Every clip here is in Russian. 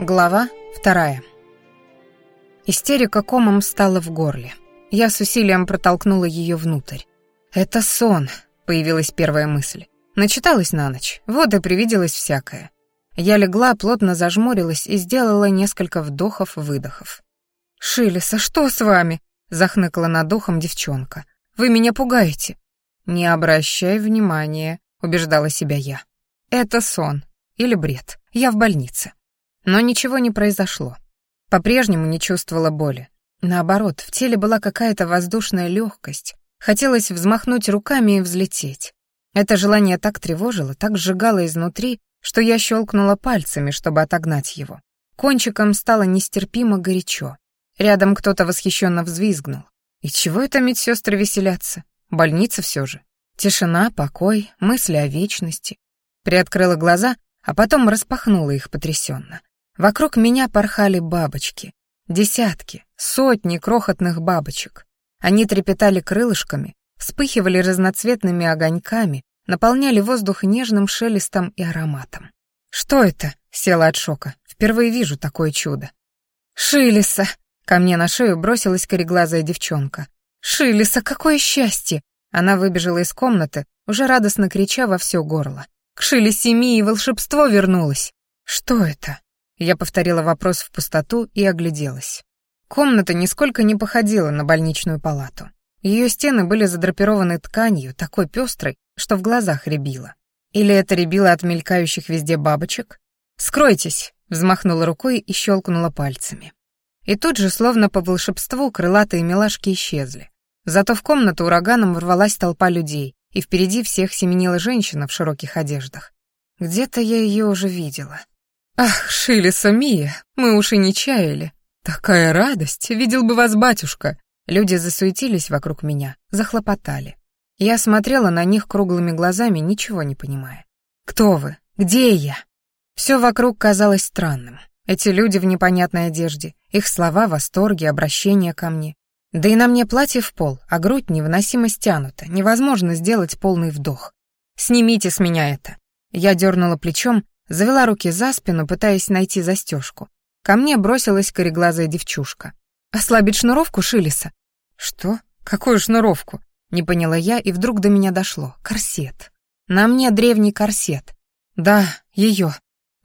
Глава вторая. Истерика комом стала в горле. Я с усилием протолкнула ее внутрь. «Это сон», — появилась первая мысль. Начиталась на ночь, вот и привиделось всякое. Я легла, плотно зажмурилась и сделала несколько вдохов-выдохов. «Шилеса, что с вами?» — захныкала над духом девчонка. «Вы меня пугаете». «Не обращай внимания», — убеждала себя я. «Это сон или бред. Я в больнице». Но ничего не произошло. По-прежнему не чувствовала боли. Наоборот, в теле была какая-то воздушная легкость. Хотелось взмахнуть руками и взлететь. Это желание так тревожило, так сжигало изнутри, что я щелкнула пальцами, чтобы отогнать его. Кончиком стало нестерпимо горячо. Рядом кто-то восхищенно взвизгнул. И чего это медсестры веселятся? Больница все же. Тишина, покой, мысли о вечности. Приоткрыла глаза, а потом распахнула их потрясенно. Вокруг меня порхали бабочки. Десятки, сотни крохотных бабочек. Они трепетали крылышками, вспыхивали разноцветными огоньками, наполняли воздух нежным шелестом и ароматом. «Что это?» — села от шока. «Впервые вижу такое чудо». «Шилиса!» — ко мне на шею бросилась кореглазая девчонка. «Шилиса, какое счастье!» Она выбежала из комнаты, уже радостно крича во все горло. «К Шилисе Мии волшебство вернулось!» «Что это?» Я повторила вопрос в пустоту и огляделась. Комната нисколько не походила на больничную палату. Ее стены были задрапированы тканью, такой пестрой, что в глазах рябило. Или это рябило от мелькающих везде бабочек? «Скройтесь!» — взмахнула рукой и щелкнула пальцами. И тут же, словно по волшебству, крылатые милашки исчезли. Зато в комнату ураганом ворвалась толпа людей, и впереди всех семенила женщина в широких одеждах. Где-то я ее уже видела. «Ах, Шилиса, Мия, мы уж и не чаяли. Такая радость, видел бы вас батюшка». Люди засуетились вокруг меня, захлопотали. Я смотрела на них круглыми глазами, ничего не понимая. «Кто вы? Где я?» Все вокруг казалось странным. Эти люди в непонятной одежде, их слова, восторги, обращения ко мне. Да и на мне платье в пол, а грудь невыносимо стянута, невозможно сделать полный вдох. «Снимите с меня это!» Я дернула плечом, Завела руки за спину, пытаясь найти застежку. Ко мне бросилась кореглазая девчушка. «Ослабить шнуровку Шилиса?» «Что? Какую шнуровку?» Не поняла я, и вдруг до меня дошло. Корсет. На мне древний корсет. Да, ее.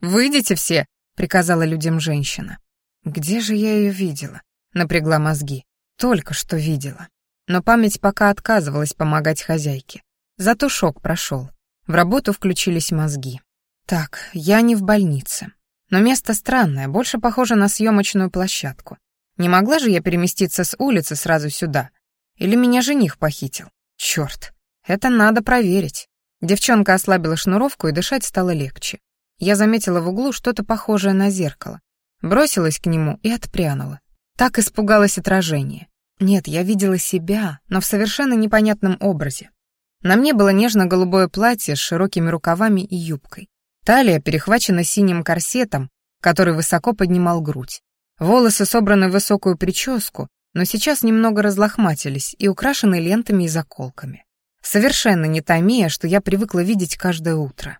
«Выйдите все!» — приказала людям женщина. Где же я ее видела? Напрягла мозги. Только что видела. Но память пока отказывалась помогать хозяйке. Зато шок прошел. В работу включились мозги. Так, я не в больнице. Но место странное, больше похоже на съемочную площадку. Не могла же я переместиться с улицы сразу сюда? Или меня жених похитил? Черт, это надо проверить. Девчонка ослабила шнуровку, и дышать стало легче. Я заметила в углу что-то похожее на зеркало. Бросилась к нему и отпрянула. Так испугалась отражение. Нет, я видела себя, но в совершенно непонятном образе. На мне было нежно-голубое платье с широкими рукавами и юбкой. Талия перехвачена синим корсетом, который высоко поднимал грудь. Волосы собраны в высокую прическу, но сейчас немного разлохматились и украшены лентами и заколками. Совершенно не та Мия, что я привыкла видеть каждое утро.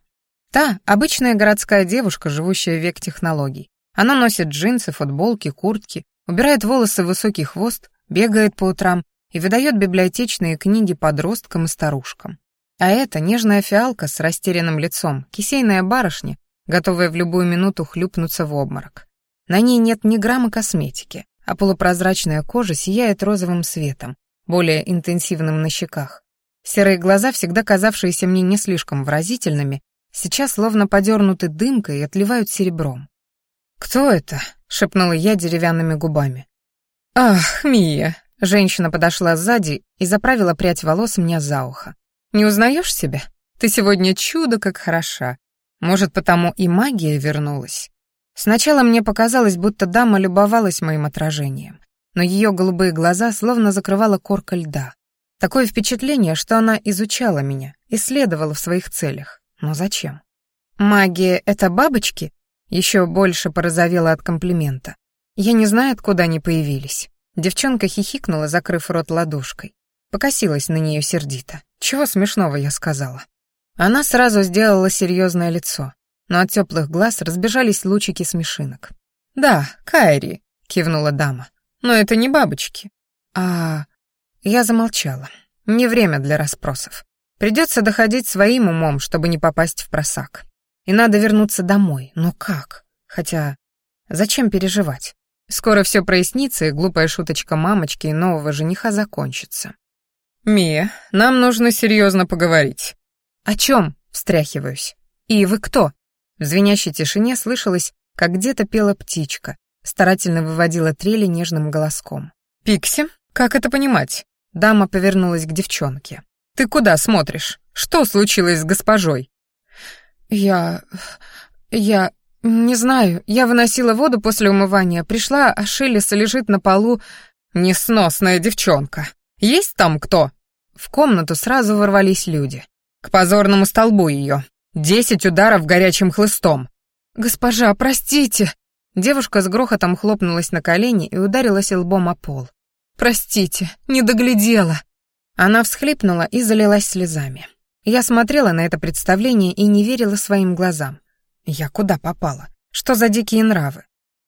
Та — обычная городская девушка, живущая век технологий. Она носит джинсы, футболки, куртки, убирает волосы в высокий хвост, бегает по утрам и выдает библиотечные книги подросткам и старушкам. А это нежная фиалка с растерянным лицом, кисейная барышня, готовая в любую минуту хлюпнуться в обморок. На ней нет ни грамма косметики, а полупрозрачная кожа сияет розовым светом, более интенсивным на щеках. Серые глаза, всегда казавшиеся мне не слишком выразительными, сейчас словно подернуты дымкой и отливают серебром. «Кто это?» — шепнула я деревянными губами. «Ах, Мия!» — женщина подошла сзади и заправила прядь волос мне за ухо. Не узнаешь себя? Ты сегодня чудо как хороша. Может, потому и магия вернулась? Сначала мне показалось, будто дама любовалась моим отражением, но ее голубые глаза словно закрывала корка льда. Такое впечатление, что она изучала меня, исследовала в своих целях. Но зачем? «Магия — это бабочки?» Еще больше порозовела от комплимента. Я не знаю, откуда они появились. Девчонка хихикнула, закрыв рот ладошкой. Покосилась на нее сердито. Чего смешного я сказала? Она сразу сделала серьезное лицо, но от теплых глаз разбежались лучики смешинок. «Да, Кайри», — кивнула дама. «Но это не бабочки». «А...» Я замолчала. Не время для расспросов. Придется доходить своим умом, чтобы не попасть в просак. И надо вернуться домой. Но как? Хотя, зачем переживать? Скоро все прояснится, и глупая шуточка мамочки и нового жениха закончится. «Мия, нам нужно серьезно поговорить». «О чем?» — встряхиваюсь. «И вы кто?» В звенящей тишине слышалось, как где-то пела птичка, старательно выводила трели нежным голоском. «Пикси? Как это понимать?» Дама повернулась к девчонке. «Ты куда смотришь? Что случилось с госпожой?» «Я... я... не знаю. Я выносила воду после умывания. Пришла, а Шиллиса лежит на полу. Несносная девчонка. Есть там кто?» В комнату сразу ворвались люди. «К позорному столбу ее. Десять ударов горячим хлыстом». «Госпожа, простите!» Девушка с грохотом хлопнулась на колени и ударилась лбом о пол. «Простите, не доглядела». Она всхлипнула и залилась слезами. Я смотрела на это представление и не верила своим глазам. Я куда попала? Что за дикие нравы?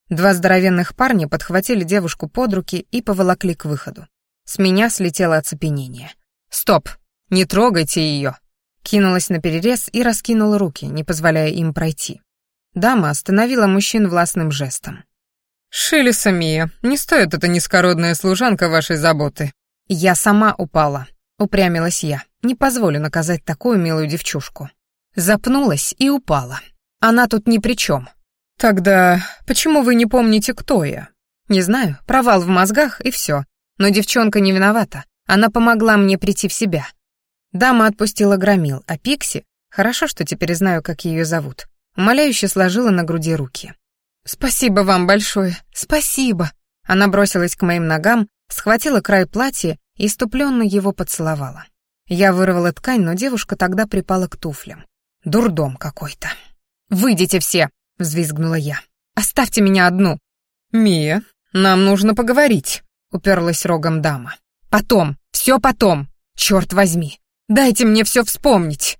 Два здоровенных парня подхватили девушку под руки и поволокли к выходу. С меня слетело оцепенение. «Стоп! Не трогайте ее!» Кинулась на перерез и раскинула руки, не позволяя им пройти. Дама остановила мужчин властным жестом. «Шилиса Мия, не стоит эта низкородная служанка вашей заботы». «Я сама упала», — упрямилась я. «Не позволю наказать такую милую девчушку». Запнулась и упала. Она тут ни при чем. «Тогда почему вы не помните, кто я?» «Не знаю, провал в мозгах и все. Но девчонка не виновата. Она помогла мне прийти в себя». Дама отпустила громил, а Пикси, хорошо, что теперь знаю, как ее зовут, умоляюще сложила на груди руки. «Спасибо вам большое, спасибо!» Она бросилась к моим ногам, схватила край платья и иступленно его поцеловала. Я вырвала ткань, но девушка тогда припала к туфлям. Дурдом какой-то. «Выйдите все!» — взвизгнула я. «Оставьте меня одну!» «Мия, нам нужно поговорить», — уперлась рогом дама. «Потом, все потом! Черт возьми! Дайте мне все вспомнить!»